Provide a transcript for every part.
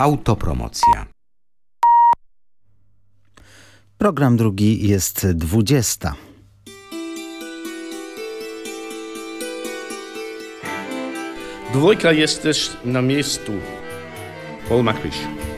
Autopromocja. Program drugi jest dwudziesta. Dwójka jest też na miejscu. Paul McFish.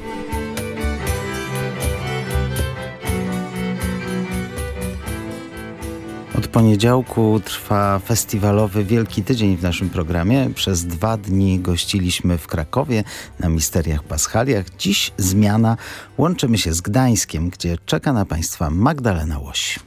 Poniedziałku trwa festiwalowy Wielki Tydzień w naszym programie. Przez dwa dni gościliśmy w Krakowie na Misteriach Paschaliach. Dziś zmiana. Łączymy się z Gdańskiem, gdzie czeka na Państwa Magdalena Łoś.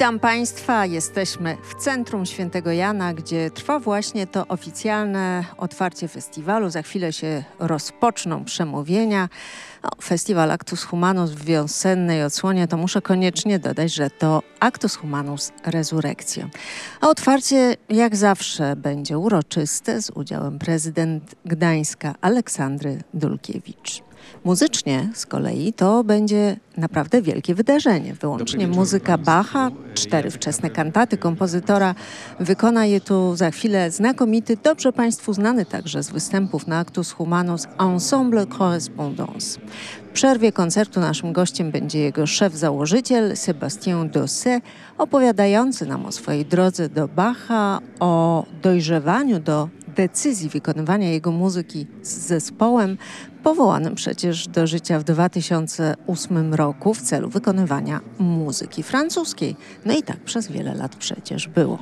Witam Państwa. Jesteśmy w centrum Świętego Jana, gdzie trwa właśnie to oficjalne otwarcie festiwalu. Za chwilę się rozpoczną przemówienia. No, festiwal Actus Humanus w wiosennej odsłonie to muszę koniecznie dodać, że to Actus Humanus Resurrectio. A otwarcie jak zawsze będzie uroczyste z udziałem prezydent Gdańska Aleksandry Dulkiewicz. Muzycznie z kolei to będzie naprawdę wielkie wydarzenie. Wyłącznie muzyka Bacha, cztery wczesne kantaty kompozytora. Wykona je tu za chwilę znakomity, dobrze Państwu znany także z występów na Actus Humanus Ensemble Correspondance. W przerwie koncertu naszym gościem będzie jego szef-założyciel Sébastien Dosset, opowiadający nam o swojej drodze do Bacha, o dojrzewaniu do decyzji wykonywania jego muzyki z zespołem, powołanym przecież do życia w 2008 roku w celu wykonywania muzyki francuskiej. No i tak przez wiele lat przecież było.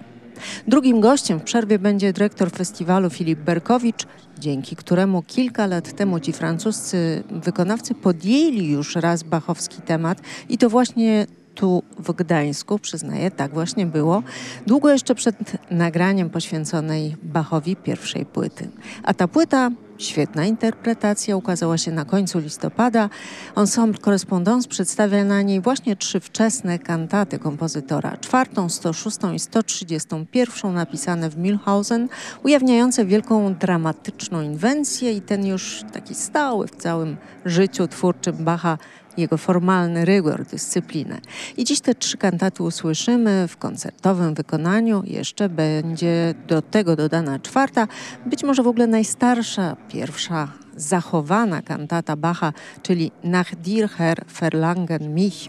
Drugim gościem w przerwie będzie dyrektor festiwalu Filip Berkowicz, dzięki któremu kilka lat temu ci francuscy wykonawcy podjęli już raz bachowski temat i to właśnie tu w Gdańsku, przyznaję, tak właśnie było, długo jeszcze przed nagraniem poświęconej Bachowi pierwszej płyty. A ta płyta Świetna interpretacja ukazała się na końcu listopada. Ensemble Correspondance przedstawia na niej właśnie trzy wczesne kantaty kompozytora. Czwartą, 106 i 131 napisane w Milhausen, ujawniające wielką dramatyczną inwencję i ten już taki stały w całym życiu twórczym Bacha jego formalny rygor, dyscyplinę. I dziś te trzy kantaty usłyszymy w koncertowym wykonaniu. Jeszcze będzie do tego dodana czwarta, być może w ogóle najstarsza, pierwsza zachowana kantata Bacha, czyli Nach dir Herr verlangen mich,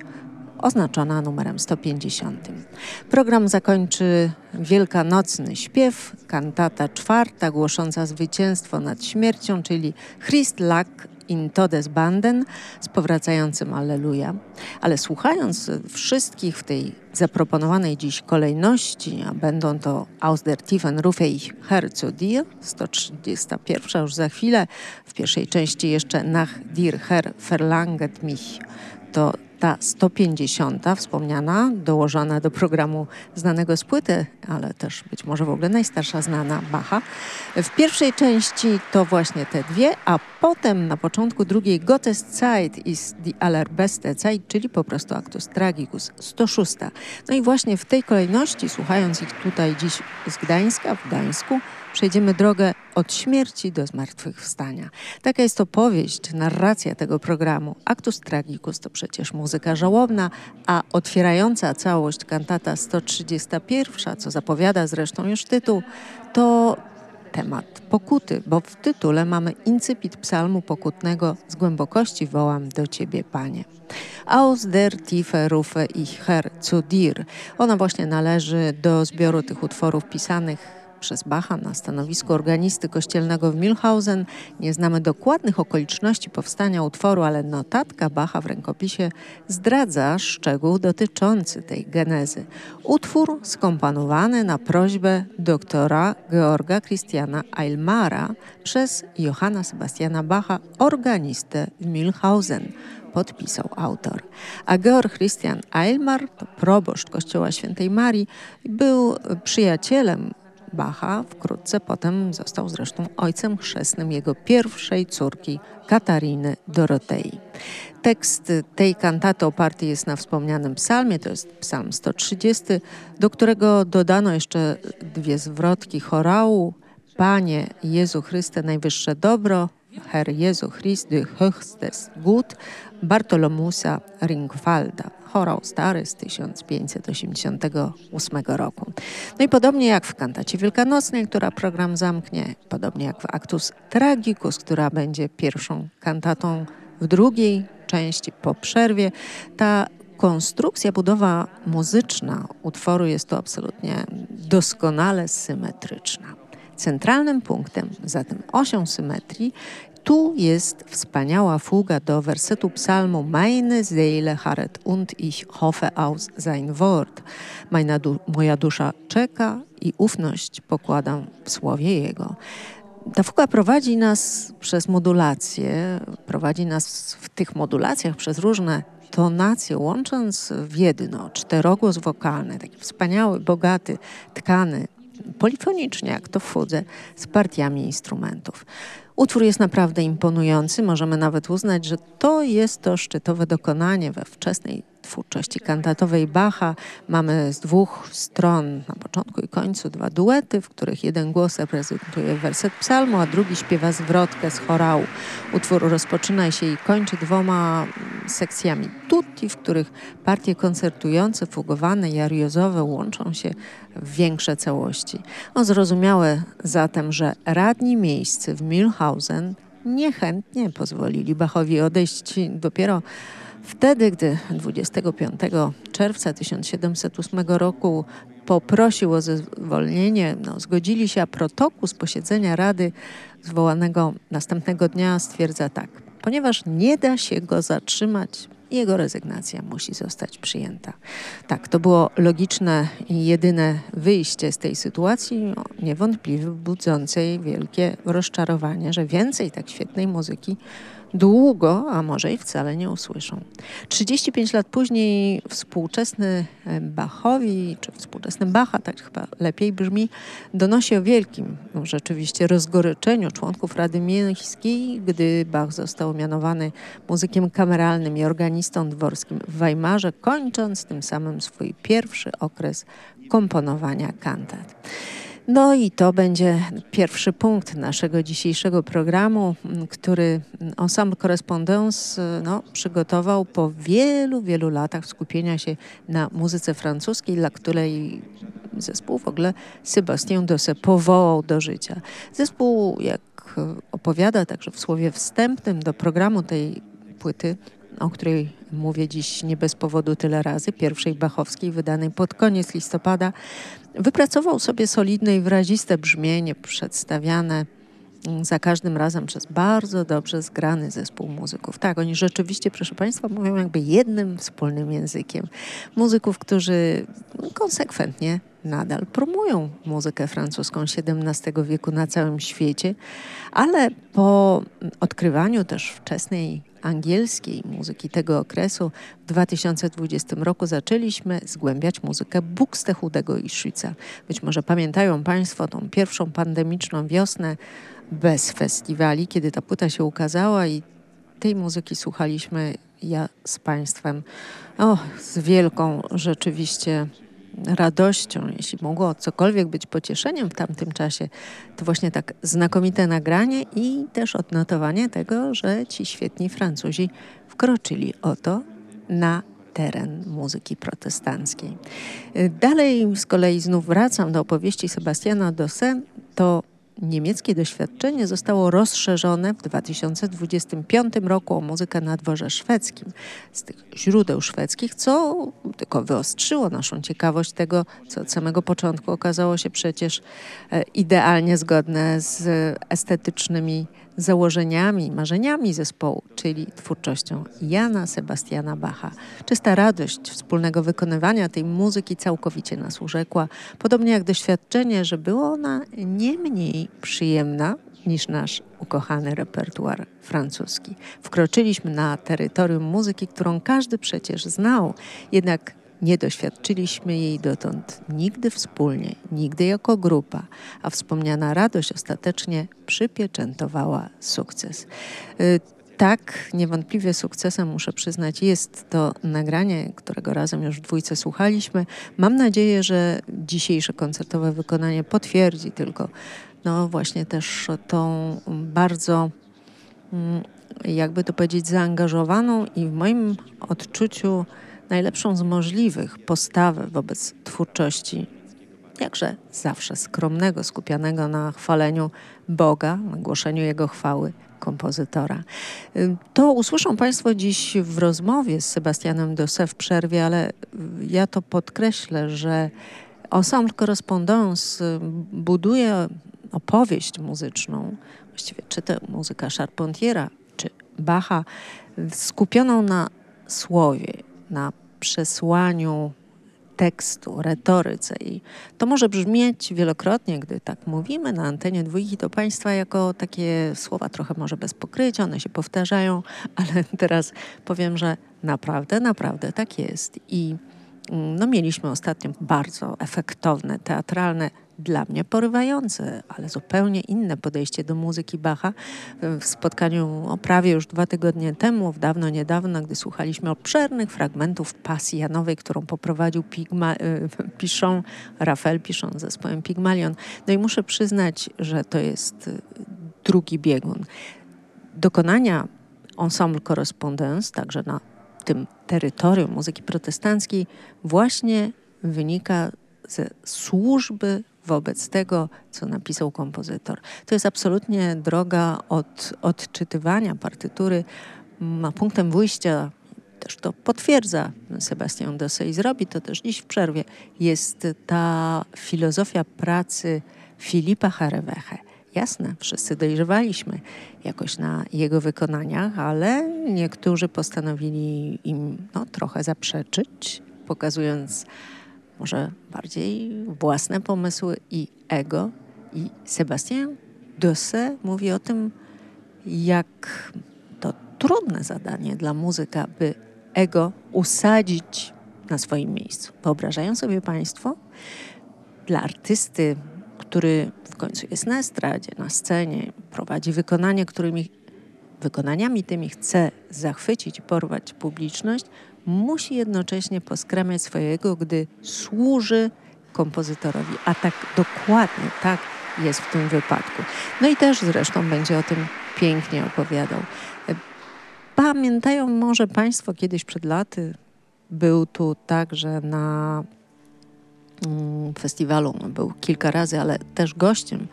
oznaczona numerem 150. Program zakończy wielkanocny śpiew, kantata czwarta głosząca zwycięstwo nad śmiercią, czyli Christ lag in Todesbanden z powracającym Alleluja. Ale słuchając wszystkich w tej zaproponowanej dziś kolejności, a będą to Aus der tiefen Rufe ich Herr zu dir, 131 już za chwilę, w pierwszej części jeszcze Nach dir Herr verlanget mich, to ta 150 wspomniana, dołożona do programu znanego z płyty, ale też być może w ogóle najstarsza znana Bacha. W pierwszej części to właśnie te dwie, a potem na początku drugiej Gottes Zeit ist die allerbeste Zeit, czyli po prostu Actus Tragicus 106. No i właśnie w tej kolejności, słuchając ich tutaj dziś z Gdańska, w Gdańsku, przejdziemy drogę od śmierci do zmartwychwstania. Taka jest opowieść, narracja tego programu. Actus Tragicus to przecież muzyka żałobna, a otwierająca całość kantata 131, co zapowiada zresztą już tytuł, to temat pokuty, bo w tytule mamy incypit psalmu pokutnego z głębokości wołam do Ciebie, Panie. Aus der Tiefe rufe ich Herr zu dir. Ona właśnie należy do zbioru tych utworów pisanych przez Bacha na stanowisku organisty kościelnego w Milhausen. Nie znamy dokładnych okoliczności powstania utworu, ale notatka Bacha w rękopisie zdradza szczegół dotyczący tej genezy. Utwór skomponowany na prośbę doktora Georga Christiana Eilmara przez Johanna Sebastiana Bacha, organistę w Milhausen podpisał autor. A Georg Christian Eilmar to proboszcz Kościoła Świętej Marii był przyjacielem Bacha. Wkrótce potem został zresztą ojcem chrzestnym jego pierwszej córki Katariny Dorotei. Tekst tej kantaty oparty jest na wspomnianym psalmie, to jest psalm 130, do którego dodano jeszcze dwie zwrotki chorału. Panie Jezu Chryste, najwyższe dobro, Herr Jezu Christ, höchstes Gut, Bartolomusa Ringwalda. Chorał stary z 1588 roku. No i podobnie jak w kantacie wielkanocnej, która program zamknie, podobnie jak w Actus Tragicus, która będzie pierwszą kantatą w drugiej części po przerwie, ta konstrukcja, budowa muzyczna utworu jest to absolutnie doskonale symetryczna. Centralnym punktem, zatem osią symetrii, tu jest wspaniała fuga do wersetu psalmu Meine Seele harret und ich hoffe aus sein Wort. Du moja dusza czeka i ufność pokładam w słowie Jego. Ta fuga prowadzi nas przez modulację, prowadzi nas w tych modulacjach przez różne tonacje, łącząc w jedno czterogłos wokalny, taki wspaniały, bogaty, tkany, polifonicznie, jak to w fudze, z partiami instrumentów. Utwór jest naprawdę imponujący. Możemy nawet uznać, że to jest to szczytowe dokonanie we wczesnej twórczości kantatowej Bacha. Mamy z dwóch stron, na początku i końcu, dwa duety, w których jeden głos reprezentuje werset psalmu, a drugi śpiewa zwrotkę z chorału. Utwór rozpoczyna się i kończy dwoma sekcjami tutti, w których partie koncertujące, fugowane i ariozowe łączą się w większe całości. No, zrozumiałe zatem, że radni miejscy w Milhausen niechętnie pozwolili Bachowi odejść dopiero Wtedy, gdy 25 czerwca 1708 roku poprosił o zwolnienie, no, zgodzili się, a protokół z posiedzenia Rady zwołanego następnego dnia stwierdza tak. Ponieważ nie da się go zatrzymać, jego rezygnacja musi zostać przyjęta. Tak, to było logiczne i jedyne wyjście z tej sytuacji, no, niewątpliwie budzącej wielkie rozczarowanie, że więcej tak świetnej muzyki długo, a może i wcale nie usłyszą. 35 lat później współczesny e, Bachowi, czy współczesny Bacha, tak chyba lepiej brzmi, donosi o wielkim no, rzeczywiście rozgoryczeniu członków Rady Miejskiej, gdy Bach został mianowany muzykiem kameralnym i organistą dworskim w Weimarze, kończąc tym samym swój pierwszy okres komponowania kantat. No i to będzie pierwszy punkt naszego dzisiejszego programu, który Ensemble Correspondance no, przygotował po wielu, wielu latach skupienia się na muzyce francuskiej, dla której zespół w ogóle Sébastien Dose powołał do życia. Zespół, jak opowiada także w słowie wstępnym do programu tej płyty, o której mówię dziś nie bez powodu tyle razy, pierwszej Bachowskiej, wydanej pod koniec listopada, wypracował sobie solidne i wyraziste brzmienie przedstawiane mm, za każdym razem przez bardzo dobrze zgrany zespół muzyków. Tak, oni rzeczywiście, proszę Państwa, mówią jakby jednym wspólnym językiem. Muzyków, którzy konsekwentnie nadal promują muzykę francuską XVII wieku na całym świecie, ale po odkrywaniu też wczesnej angielskiej muzyki tego okresu w 2020 roku zaczęliśmy zgłębiać muzykę Buxtehudego i Schütza. Być może pamiętają Państwo tą pierwszą pandemiczną wiosnę bez festiwali, kiedy ta płyta się ukazała i tej muzyki słuchaliśmy ja z Państwem o, z wielką rzeczywiście radością, jeśli mogło cokolwiek być pocieszeniem w tamtym czasie, to właśnie tak znakomite nagranie i też odnotowanie tego, że ci świetni Francuzi wkroczyli oto na teren muzyki protestanckiej. Dalej z kolei znów wracam do opowieści Sebastiana Dosse, to Niemieckie doświadczenie zostało rozszerzone w 2025 roku o muzykę na dworze szwedzkim. Z tych źródeł szwedzkich, co tylko wyostrzyło naszą ciekawość tego, co od samego początku okazało się przecież e, idealnie zgodne z estetycznymi założeniami, marzeniami zespołu, czyli twórczością Jana Sebastiana Bacha. Czysta radość wspólnego wykonywania tej muzyki całkowicie nas urzekła, podobnie jak doświadczenie, że była ona nie mniej przyjemna niż nasz ukochany repertuar francuski. Wkroczyliśmy na terytorium muzyki, którą każdy przecież znał, jednak Nie doświadczyliśmy jej dotąd nigdy wspólnie, nigdy jako grupa, a wspomniana radość ostatecznie przypieczętowała sukces. Y, tak, niewątpliwie sukcesem, muszę przyznać, jest to nagranie, którego razem już w dwójce słuchaliśmy. Mam nadzieję, że dzisiejsze koncertowe wykonanie potwierdzi tylko no właśnie też tą bardzo, mm, jakby to powiedzieć, zaangażowaną i w moim odczuciu najlepszą z możliwych postawę wobec twórczości, jakże zawsze skromnego, skupianego na chwaleniu Boga, na głoszeniu Jego chwały kompozytora. To usłyszą Państwo dziś w rozmowie z Sebastianem Dosse w przerwie, ale ja to podkreślę, że Ensemble Correspondance buduje opowieść muzyczną, właściwie czy to muzyka Charpentiera, czy Bacha, skupioną na słowie, na przesłaniu tekstu, retoryce. I to może brzmieć wielokrotnie, gdy tak mówimy na antenie dwójki, to Państwa jako takie słowa trochę może bez pokrycia, one się powtarzają, ale teraz powiem, że naprawdę, naprawdę tak jest. I mm, no, mieliśmy ostatnio bardzo efektowne, teatralne dla mnie porywające, ale zupełnie inne podejście do muzyki Bacha. W spotkaniu o prawie już dwa tygodnie temu, w dawno niedawno, gdy słuchaliśmy obszernych fragmentów pasji Janowej, którą poprowadził Pigma, y, Piszą, Rafael Piszą z zespołem Pigmalion. No i muszę przyznać, że to jest y, drugi biegun. Dokonania ensemble correspondence, także na tym terytorium muzyki protestanckiej, właśnie wynika ze służby wobec tego, co napisał kompozytor. To jest absolutnie droga od odczytywania partytury, a punktem wyjścia też to potwierdza Sebastian Dose i zrobi to też dziś w przerwie, jest ta filozofia pracy Filipa Hareweche. Jasne, wszyscy dojrzewaliśmy jakoś na jego wykonaniach, ale niektórzy postanowili im no, trochę zaprzeczyć, pokazując może bardziej własne pomysły i ego. I Sebastian Dosse mówi o tym, jak to trudne zadanie dla muzyka, by ego usadzić na swoim miejscu. Wyobrażają sobie Państwo, dla artysty, który w końcu jest na estradzie, na scenie, prowadzi wykonanie, którymi wykonaniami tymi chce zachwycić porwać publiczność, musi jednocześnie poskramiać swojego, gdy służy kompozytorowi. A tak dokładnie tak jest w tym wypadku. No i też zresztą będzie o tym pięknie opowiadał. Pamiętają może Państwo kiedyś przed laty był tu także na mm, festiwalu, no, był kilka razy, ale też gościem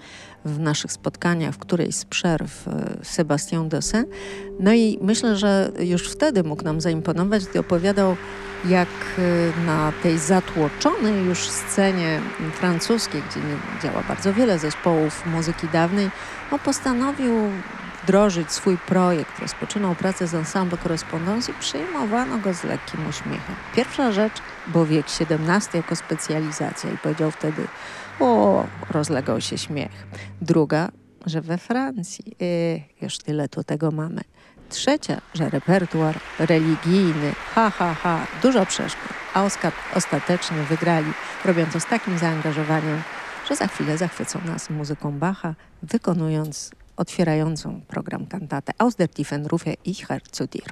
w naszych spotkaniach, w którejś z przerw e, Sebastian Dossin. No i myślę, że już wtedy mógł nam zaimponować, gdy opowiadał, jak e, na tej zatłoczonej już scenie francuskiej, gdzie działa bardzo wiele zespołów muzyki dawnej, no postanowił wdrożyć swój projekt. Rozpoczynał pracę z ensemble korespondencji, przyjmowano go z lekkim uśmiechem. Pierwsza rzecz, bo wiek XVII jako specjalizacja i powiedział wtedy o, rozlegał się śmiech. Druga, że we Francji, yy, już tyle tu tego mamy. Trzecia, że repertuar religijny, ha, ha, ha, dużo przeszkód, a ostatecznie wygrali, robiąc to z takim zaangażowaniem, że za chwilę zachwycą nas muzyką Bacha, wykonując otwierającą program kantatę Aus der tiefen Rufe ich Herr zu dir.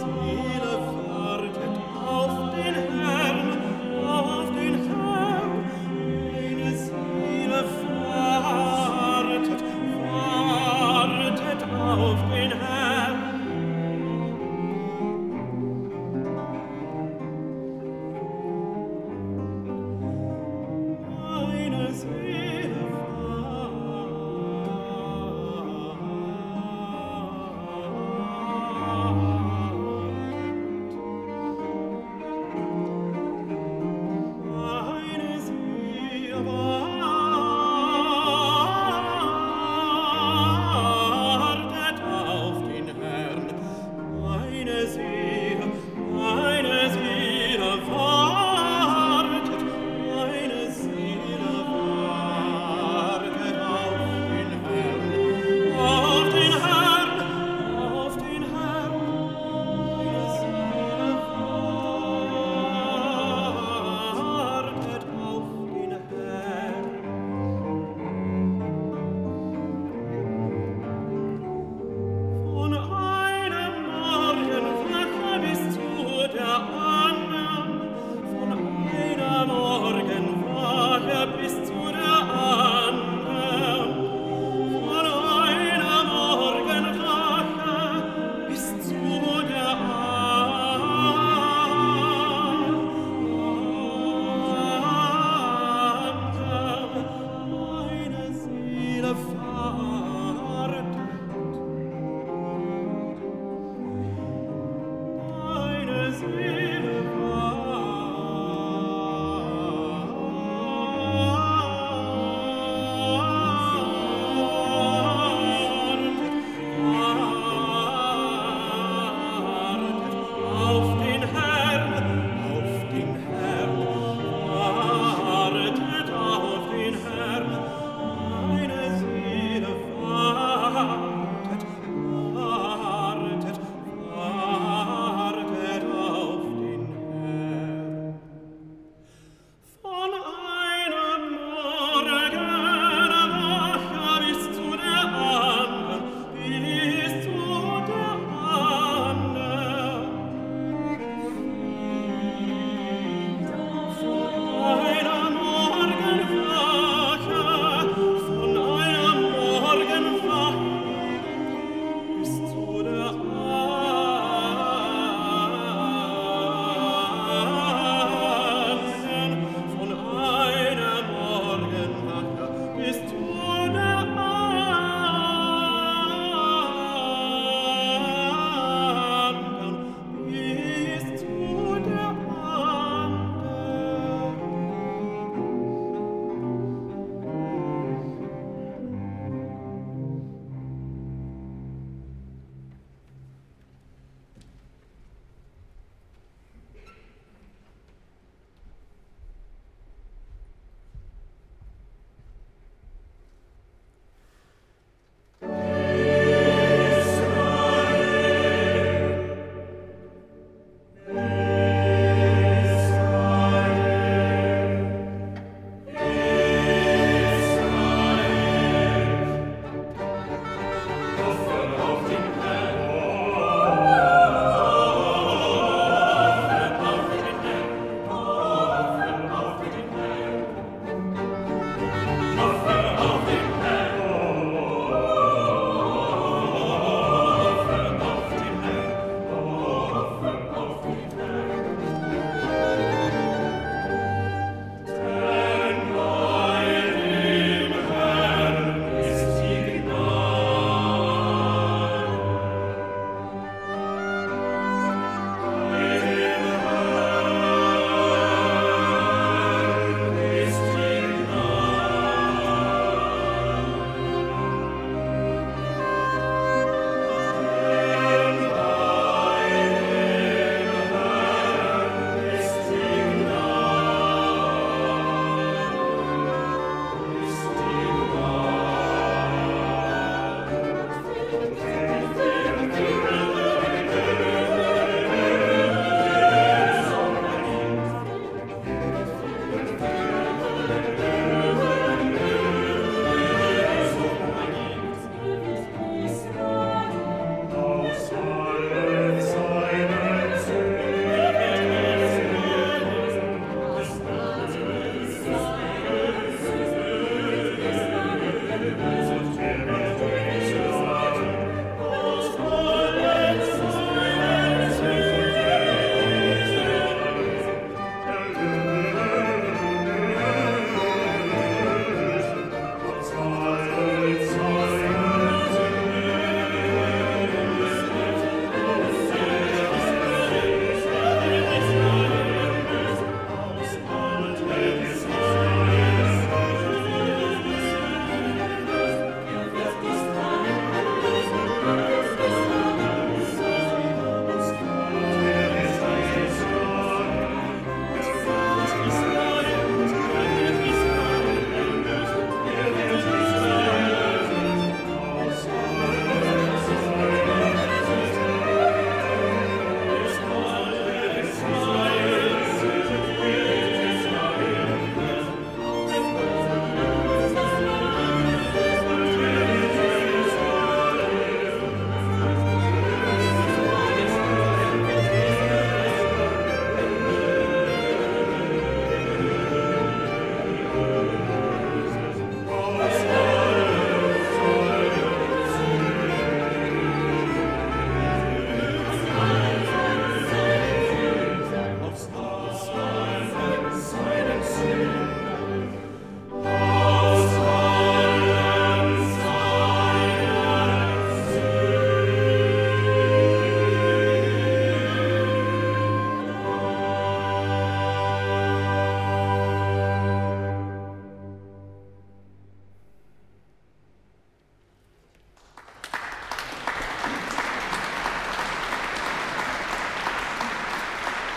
see.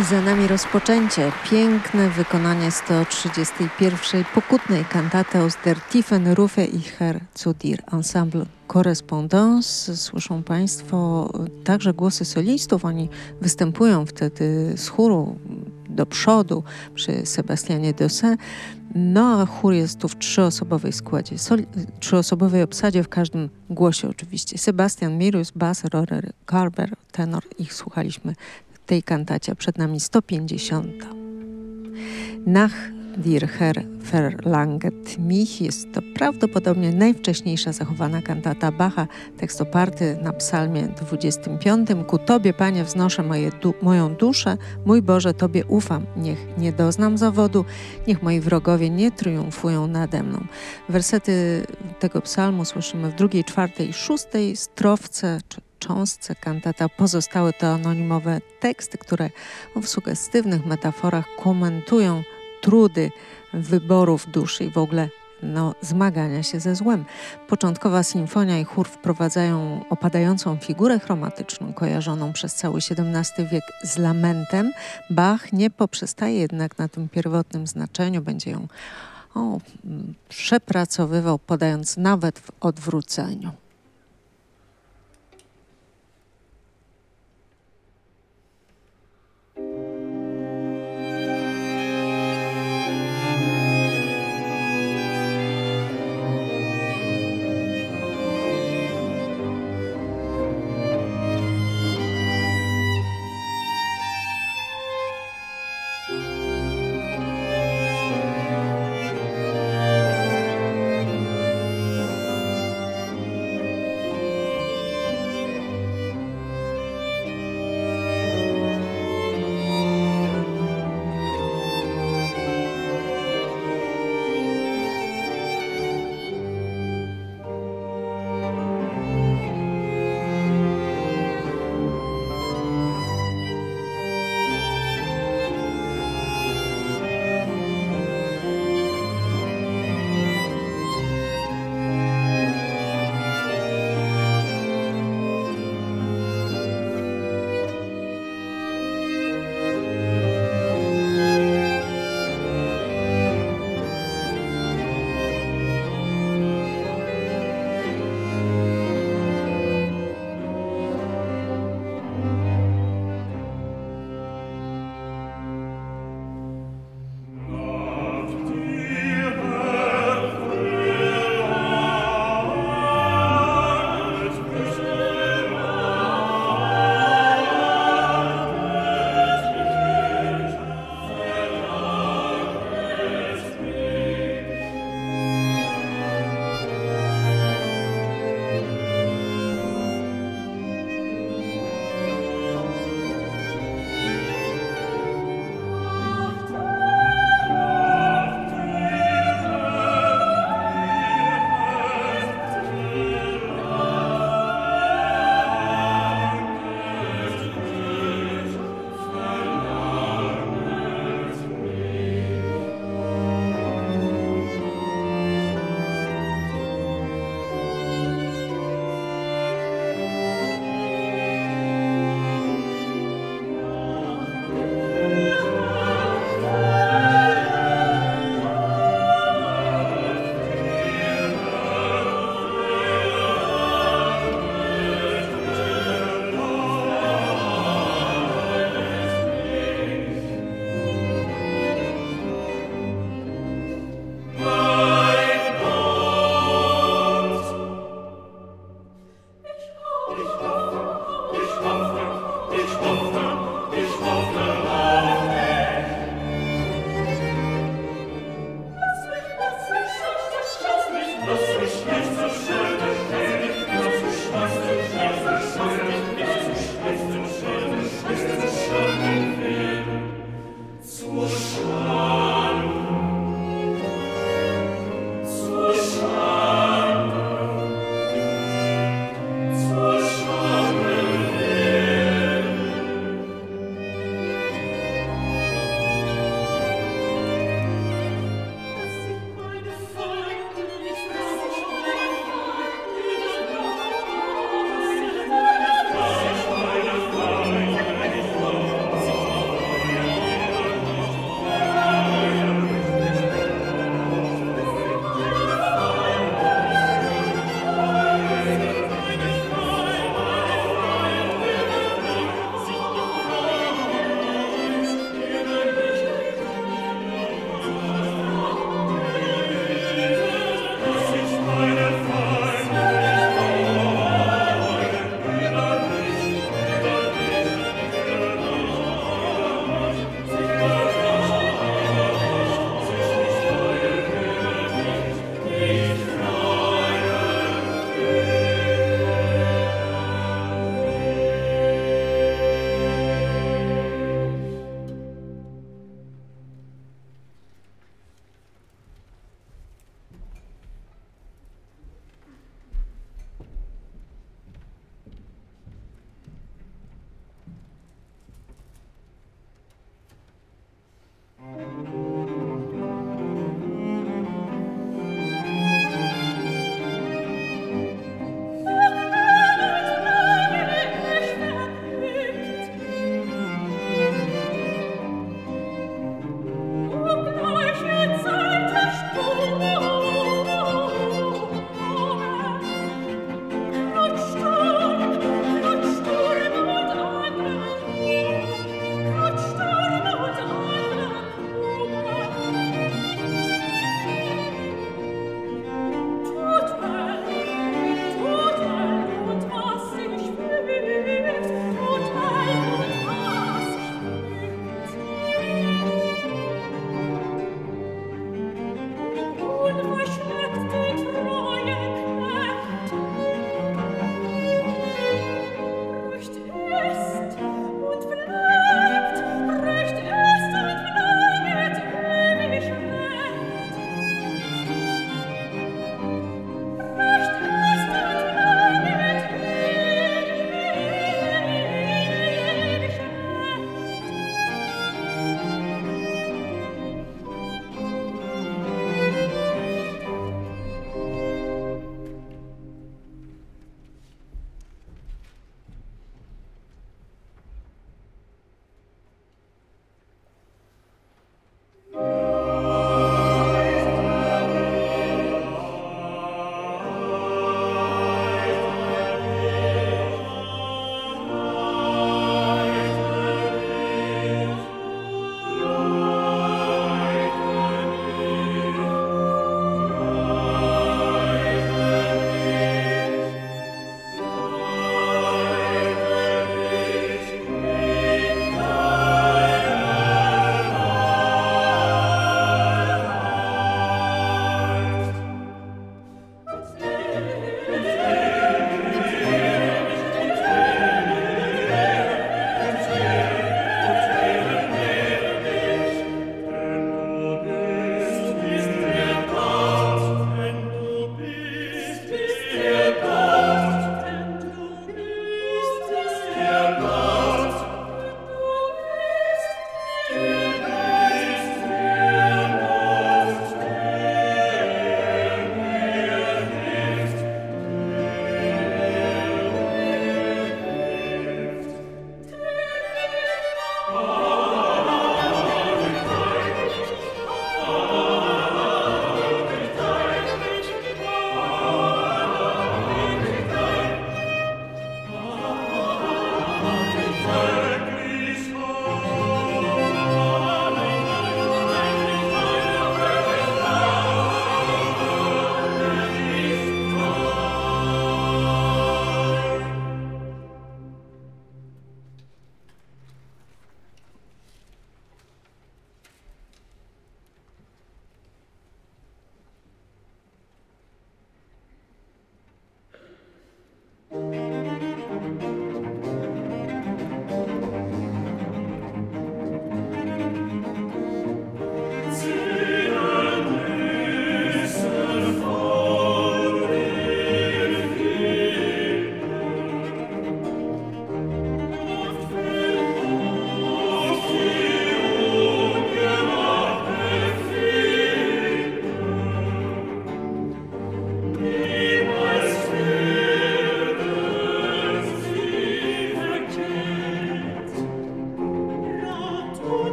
I za nami rozpoczęcie. Piękne wykonanie 131 pokutnej kantaty aus der Tiefen Rufe ich Herr zu dir Ensemble Correspondance. Słyszą Państwo także głosy solistów. Oni występują wtedy z chóru do przodu przy Sebastianie Dossin. No a chór jest tu w trzyosobowej składzie, trzyosobowej obsadzie w każdym głosie oczywiście. Sebastian Mirus, bas, Rorer, Carver, tenor. Ich słuchaliśmy tej kantacie. Przed nami 150. Nach dir Herr verlanget mich jest to prawdopodobnie najwcześniejsza zachowana kantata Bacha, tekst oparty na psalmie 25. Ku Tobie, Panie, wznoszę moje du moją duszę, mój Boże, Tobie ufam. Niech nie doznam zawodu, niech moi wrogowie nie triumfują nade mną. Wersety tego psalmu słyszymy w drugiej, czwartej szóstej strofce, czy cząstce kantata pozostałe to anonimowe teksty, które w sugestywnych metaforach komentują trudy wyborów duszy i w ogóle no, zmagania się ze złem. Początkowa sinfonia i chór wprowadzają opadającą figurę chromatyczną kojarzoną przez cały XVII wiek z lamentem. Bach nie poprzestaje jednak na tym pierwotnym znaczeniu, będzie ją o, przepracowywał, podając nawet w odwróceniu.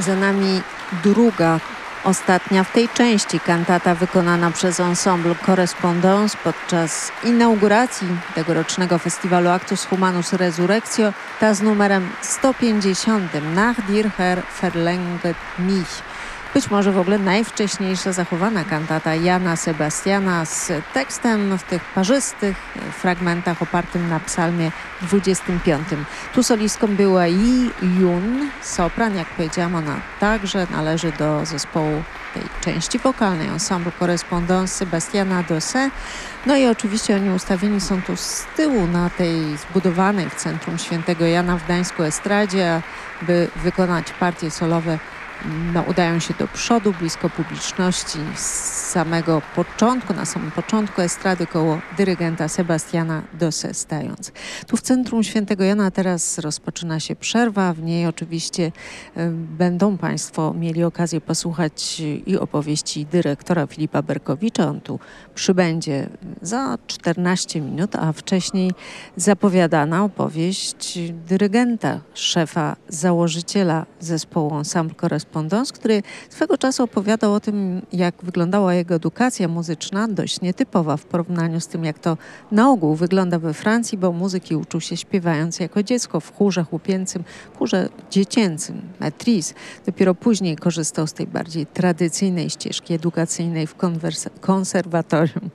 Za nami druga, ostatnia w tej części kantata wykonana przez ensemble Correspondance podczas inauguracji tegorocznego festiwalu Actus Humanus Resurrectio, ta z numerem 150 Nach dir Herr verlänget mich. Być może w ogóle najwcześniejsza zachowana kantata Jana Sebastiana z tekstem w tych parzystych fragmentach opartym na psalmie 25. Tu solistką była Yi Yun, sopran, jak powiedziałam, ona także należy do zespołu tej części wokalnej ensemble Correspondance Sebastiana Dosset. No i oczywiście oni ustawieni są tu z tyłu na tej zbudowanej w centrum Świętego Jana w Gdańsku estradzie, by wykonać partie solowe no, udają się do przodu, blisko publiczności z samego początku, na samym początku estrady koło dyrygenta Sebastiana Dose stając. Tu w centrum Świętego Jana teraz rozpoczyna się przerwa, w niej oczywiście y, będą Państwo mieli okazję posłuchać i opowieści dyrektora Filipa Berkowicza. On tu przybędzie za 14 minut, a wcześniej zapowiadana opowieść dyrygenta, szefa, założyciela zespołu Ensemble Correspondance, który swego czasu opowiadał o tym, jak wyglądała jego edukacja muzyczna, dość nietypowa w porównaniu z tym, jak to na ogół wygląda we Francji, bo muzyki uczył się śpiewając jako dziecko w chórze chłopięcym, chórze dziecięcym, metris. Dopiero później korzystał z tej bardziej tradycyjnej ścieżki edukacyjnej w konserwatorium.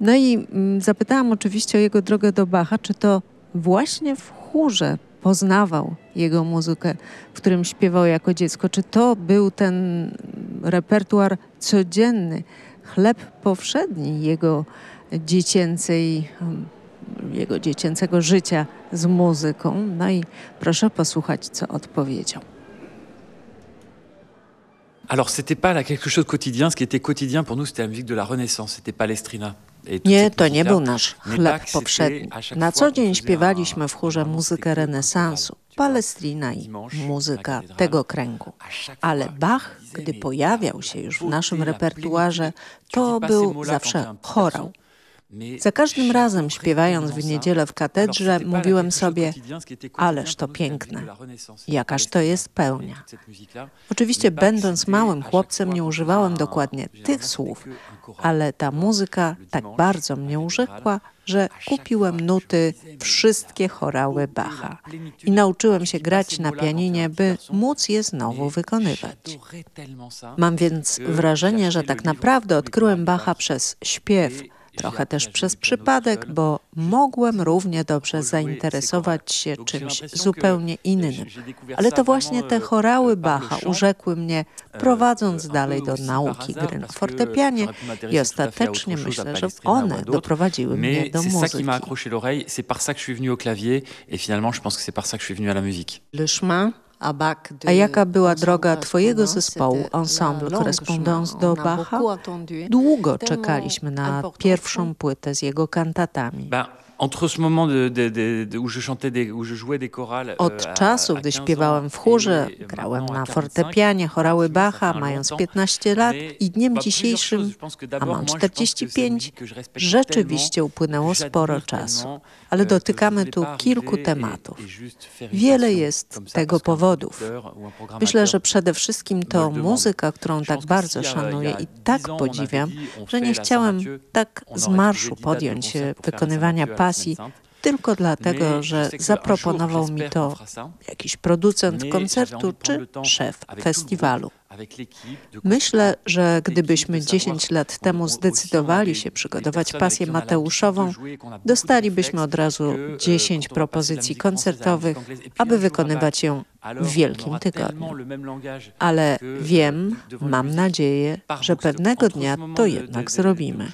No i mm, zapytałam oczywiście o jego drogę do Bacha, czy to właśnie w chórze poznawał jego muzykę, w którym śpiewał jako dziecko. Czy to był ten repertuar codzienny, chleb powszedni jego dziecięcej, jego dziecięcego życia z muzyką? No i proszę posłuchać, co odpowiedział. Alors, c'était pas là quelque chose de quotidien. Ce qui était quotidien pour nous, c'était la musique de la Renaissance. C'était Palestrina. Nie, to nie był nasz chleb powszedni. Na co dzień śpiewaliśmy w chórze muzykę renesansu, Palestrina i muzyka tego kręgu. Ale Bach, gdy pojawiał się już w naszym repertuarze, to był zawsze chorał. Za każdym razem śpiewając w niedzielę w katedrze mówiłem sobie, ależ to piękne, jakaż to jest pełnia. Oczywiście będąc małym chłopcem nie używałem dokładnie tych słów, ale ta muzyka tak bardzo mnie urzekła, że kupiłem nuty wszystkie chorały Bacha. i nauczyłem się grać na pianinie, by móc je znowu wykonywać. Mam więc wrażenie, że tak naprawdę odkryłem Bacha przez śpiew, Trochę też przez przypadek, bo mogłem równie dobrze zainteresować się czymś zupełnie innym. Ale to właśnie te chorały Bacha urzekły mnie, prowadząc dalej do nauki gry na fortepianie i ostatecznie myślę, że one doprowadziły mnie do muzyki. C'est par ça que je suis venu au clavier et finalement je pense que c'est par ça que je suis venu à la musique. Le chemin a jaka była droga Twojego zespołu Ensemble Correspondance do Bacha? Długo czekaliśmy na pierwszą płytę z jego kantatami. Entre ce moment de, de, de, où je chantais des, où je jouais des chorales, Od czasu, gdy śpiewałem w chórze, grałem na fortepianie, chorały Bacha, mając 15 lat i dniem dzisiejszym, a mam 45, rzeczywiście upłynęło sporo czasu. Ale euh, dotykamy tu kilku tematów. Wiele jest tego powodów. Myślę, że przede wszystkim to muzyka, którą tak bardzo szanuję i tak podziwiam, że nie chciałem tak z marszu podjąć się wykonywania pasji pasji tylko dlatego, że zaproponował mi to jakiś producent koncertu czy szef festiwalu. Myślę, że gdybyśmy 10 lat temu zdecydowali się przygotować pasję Mateuszową, dostalibyśmy od razu 10 propozycji koncertowych, aby wykonywać ją w Wielkim Tygodniu. Ale wiem, mam nadzieję, że pewnego dnia to jednak zrobimy.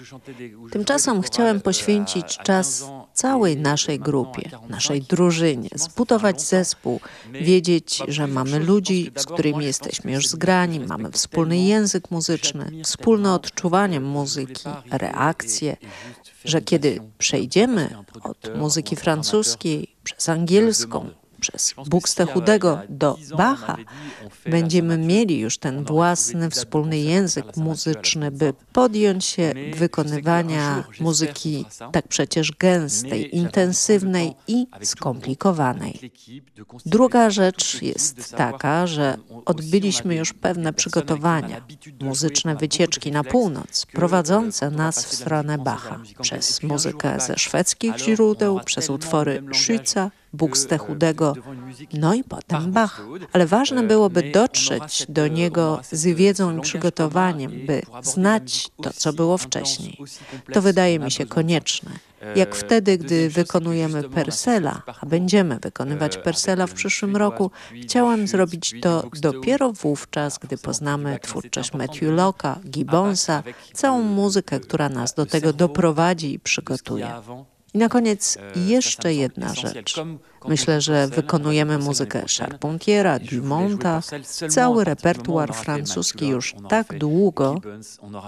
Tymczasem chciałem poświęcić czas całej naszej grupie, naszej drużynie, zbudować zespół, wiedzieć, że mamy ludzi, z którymi jesteśmy już zgrani, mamy wspólny język muzyczny, wspólne odczuwanie muzyki, reakcje, że kiedy przejdziemy od muzyki francuskiej przez angielską, przez Buxtehudego do Bacha, będziemy mieli już ten własny wspólny język muzyczny, by podjąć się wykonywania muzyki tak przecież gęstej, intensywnej i skomplikowanej. Druga rzecz jest taka, że odbyliśmy już pewne przygotowania, muzyczne wycieczki na północ, prowadzące nas w stronę Bacha, przez muzykę ze szwedzkich źródeł, przez utwory Schütza, Buxtehudego, no i potem Bach. Ale ważne byłoby dotrzeć do niego z wiedzą i przygotowaniem, by znać to, co było wcześniej. To wydaje mi się konieczne. Jak wtedy, gdy wykonujemy Persela, a będziemy wykonywać Persela w przyszłym roku, chciałam zrobić to dopiero wówczas, gdy poznamy twórczość Matthew Locke'a, Gibbonsa, całą muzykę, która nas do tego doprowadzi i przygotuje. I na koniec jeszcze jedna rzecz. Myślę, że wykonujemy muzykę Charpentiera, Dumonta, cały repertuar francuski już tak długo,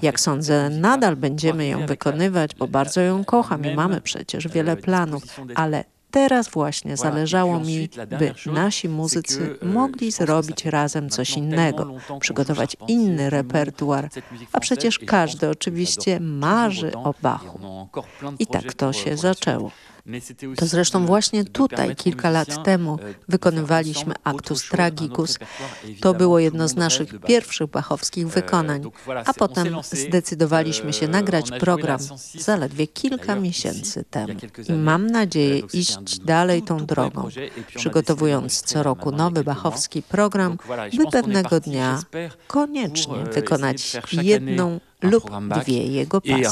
jak sądzę, nadal będziemy ją wykonywać, bo bardzo ją kocham i mamy przecież wiele planów, ale teraz właśnie zależało mi, by nasi muzycy mogli zrobić razem coś innego, przygotować inny repertuar, a przecież każdy oczywiście marzy o Bachu. I tak to się zaczęło. To zresztą właśnie tutaj, kilka lat temu, wykonywaliśmy Actus Tragicus. To było jedno z naszych pierwszych bachowskich wykonań, a potem zdecydowaliśmy się nagrać program zaledwie kilka miesięcy temu. I mam nadzieję iść dalej tą drogą, przygotowując co roku nowy bachowski program, by pewnego dnia koniecznie wykonać jedną lub dwie jego pasje.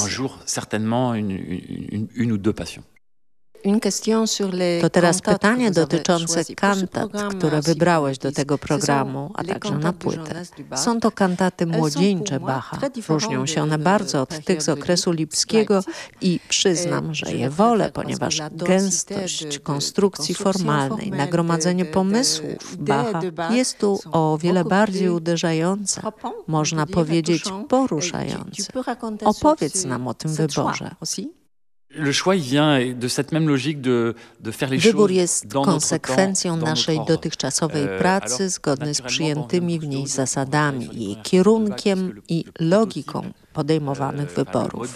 To teraz pytanie dotyczące kantat, które wybrałeś do tego programu, a także na płytę. Są to kantaty młodzieńcze Bacha. Różnią się one bardzo od tych z okresu lipskiego i przyznam, że je wolę, ponieważ gęstość konstrukcji formalnej, nagromadzenie pomysłów Bacha jest tu o wiele bardziej uderzające, można powiedzieć poruszające. Opowiedz nam o tym wyborze. Wybór jest konsekwencją naszej dotychczasowej pracy zgodnej z przyjętymi w niej zasadami, jej kierunkiem i logiką podejmowanych e, wyborów.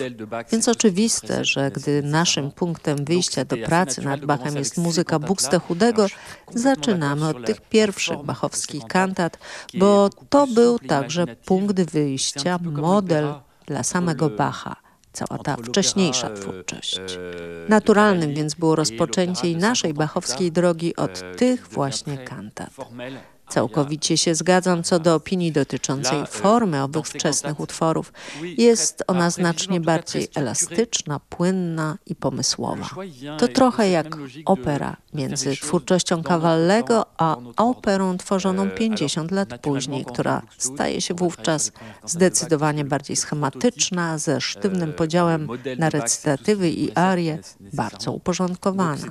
Więc oczywiste, że gdy naszym punktem wyjścia do pracy nad Bachem jest muzyka. Buxtehudego, zaczynamy od tych pierwszych bachowskich kantat, bo to był także punkt wyjścia, model dla samego Bacha. Cała ta wcześniejsza twórczość. e, de Naturalnym więc było rozpoczęcie i naszej 50 ans plus bachowskiej drogi od e, tych właśnie kantat. Całkowicie się zgadzam co do opinii dotyczącej Là, formy euh, ces wczesnych utworów. Jest ona znacznie bardziej elastyczna, płynna i pomysłowa. To trochę jak opera między twórczością Cavallego a operą tworzoną E, 50 alors, lat później, która staje się wówczas zdecydowanie bardziej schematyczna, ze sztywnym e, podziałem na recytatywy i arie, bardzo uporządkowana.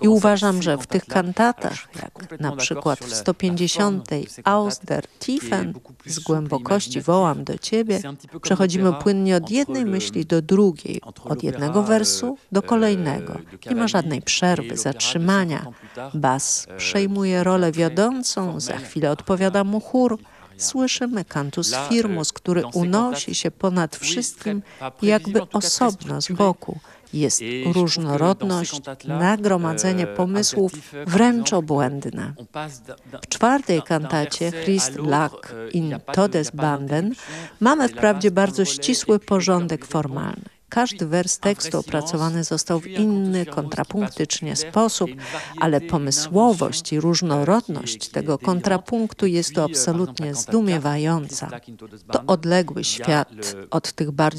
I uważam, że w tych kantatach, jak na przykład w la- la 150 forme de ces cantates, Aus der Tiefen z głębokości wołam do Ciebie, przechodzimy płynnie od jednej myśli do drugiej, od jednego wersu do e, kolejnego. Nie ma żadnej przerwy, zatrzymania. 50 ans plus tard, Bas e, przejmuje rolę wiodącą, za chwilę odpowiada mu chór. Słyszymy cantus firmus, e, który unosi się ponad wszystkim, jakby osobno z boku. Jest różnorodność, nagromadzenie e, pomysłów wręcz obłędne. W czwartej kantacie Christ Lack e, in a pas de- Todes a pas Banden d'interruption, mamy wprawdzie bardzo ścisły porządek formalny. Każdy wers tekstu opracowany został w inny, kontrapunktycznie sposób, ale pomysłowość i różnorodność tego kontrapunktu jest tu absolutnie zdumiewająca. To odległy świat od tych bardziej